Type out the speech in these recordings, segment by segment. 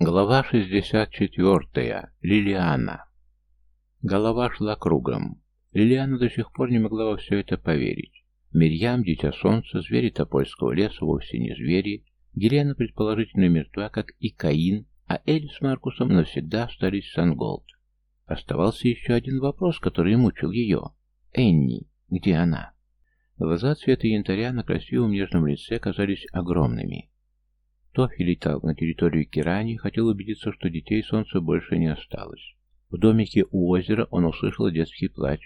Глава 64. Лилиана. Голова шла кругом. Лилиана до сих пор не могла во все это поверить. Мирьям, дитя солнца, звери Топольского леса вовсе не звери. Гелена предположительно мертва, как и Каин, а Эль с Маркусом навсегда остались Санголд. Оставался еще один вопрос, который мучил ее. Энни, где она? Глаза цвета янтаря на красивом нежном лице казались огромными. Тофи летал на территорию Кирани, хотел убедиться, что детей солнца больше не осталось. В домике у озера он услышал детский плач.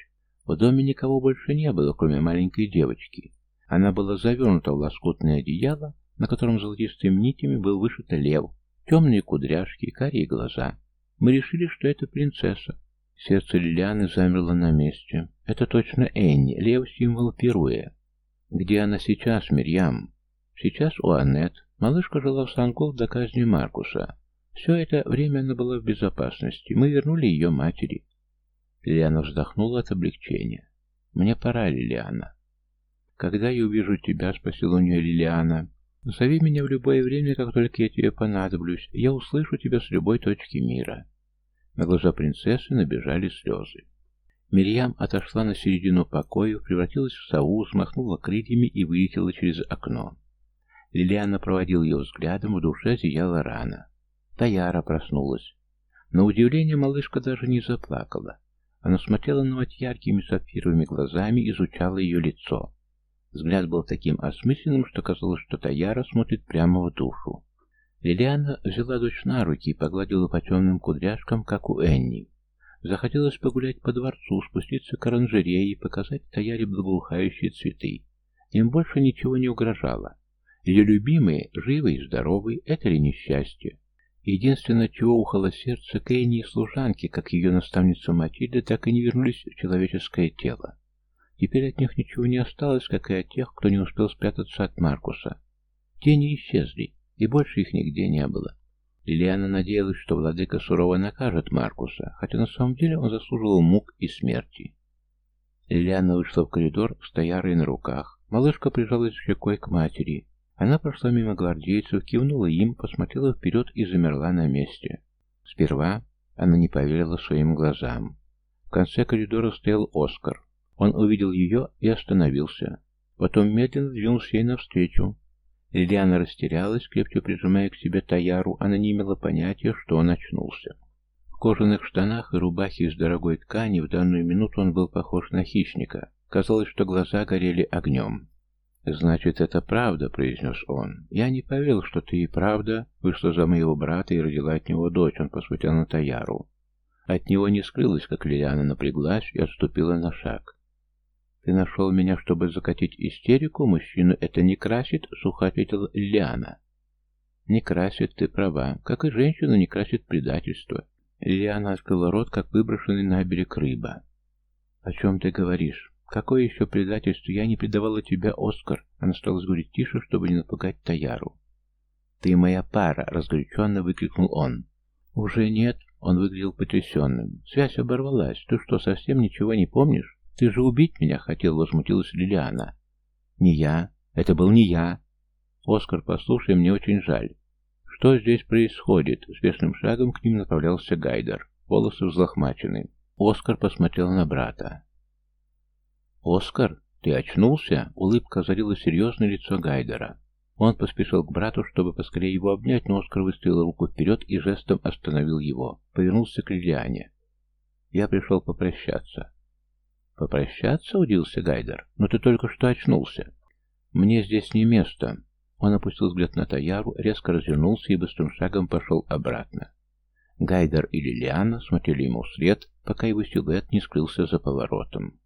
В доме никого больше не было, кроме маленькой девочки. Она была завернута в лоскутное одеяло, на котором золотистыми нитями был вышит лев, темные кудряшки, карие глаза. Мы решили, что это принцесса. Сердце Лилианы замерло на месте. Это точно Энни, лев символ Перуя. Где она сейчас, Мирьям? Сейчас у Аннет. Малышка жила в Сан-Гол до казни Маркуса. Все это время она была в безопасности. Мы вернули ее матери. Лилиана вздохнула от облегчения. «Мне пора, Лилиана». «Когда я увижу тебя?» — спросила у нее Лилиана. «Зови меня в любое время, как только я тебе понадоблюсь. Я услышу тебя с любой точки мира». На глаза принцессы набежали слезы. Мирьям отошла на середину покоя, превратилась в сову, взмахнула крыльями и вылетела через окно. Лилиана проводил ее взглядом, в душе зияла рана. Таяра проснулась. На удивление малышка даже не заплакала. Она смотрела на мать яркими сапфировыми глазами, изучала ее лицо. Взгляд был таким осмысленным, что казалось, что Таяра смотрит прямо в душу. Лилиана взяла дочь на руки и погладила по темным кудряшкам, как у Энни. Захотелось погулять по дворцу, спуститься к оранжерее и показать Таяре благоухающие цветы. Им больше ничего не угрожало. Ее любимые, живы и здоровы, это ли несчастье? Единственное, чего ухало сердце Кейни и служанки, как ее наставница Матильда, так и не вернулись в человеческое тело. Теперь от них ничего не осталось, как и от тех, кто не успел спрятаться от Маркуса. Тени исчезли, и больше их нигде не было. Лилиана надеялась, что владыка сурово накажет Маркуса, хотя на самом деле он заслуживал мук и смерти. Лилиана вышла в коридор с Таярой на руках. Малышка прижалась щекой к матери. Она прошла мимо гвардейцев, кивнула им, посмотрела вперед и замерла на месте. Сперва она не поверила своим глазам. В конце коридора стоял Оскар. Он увидел ее и остановился. Потом медленно двинулся ей навстречу. Лилиана растерялась, крепко прижимая к себе Таяру, она не имела понятия, что он очнулся. В кожаных штанах и рубахе из дорогой ткани в данную минуту он был похож на хищника. Казалось, что глаза горели огнем. «Значит, это правда», — произнес он. «Я не поверил, что ты и правда вышла за моего брата и родила от него дочь», — он посмотрел на Таяру. От него не скрылась, как Лилиана напряглась и отступила на шаг. «Ты нашел меня, чтобы закатить истерику? Мужчину это не красит?» — сухо ответила Лилиана. «Не красит, ты права. Как и женщину не красит предательство». Лилиана открыла рот, как выброшенный на берег рыба. «О чем ты говоришь?» «Какое еще предательство? Я не предавала тебя, Оскар!» Она стала говорить тише, чтобы не напугать Таяру. «Ты моя пара!» — разгоряченно выкрикнул он. «Уже нет!» — он выглядел потрясенным. «Связь оборвалась. Ты что, совсем ничего не помнишь? Ты же убить меня хотел!» — возмутилась Лилиана. «Не я. Это был не я!» «Оскар, послушай, мне очень жаль. Что здесь происходит?» С бешеным шагом к ним направлялся Гайдер. Волосы взлохмачены. Оскар посмотрел на брата. «Оскар, ты очнулся?» Улыбка озарила серьезное лицо Гайдера. Он поспешил к брату, чтобы поскорее его обнять, но Оскар выставил руку вперед и жестом остановил его. Повернулся к Лилиане. «Я пришел попрощаться». «Попрощаться?» — удивился Гайдер. «Но ты только что очнулся». «Мне здесь не место». Он опустил взгляд на Таяру, резко развернулся и быстрым шагом пошел обратно. Гайдер и Лилиана смотрели ему вслед, пока его силуэт не скрылся за поворотом.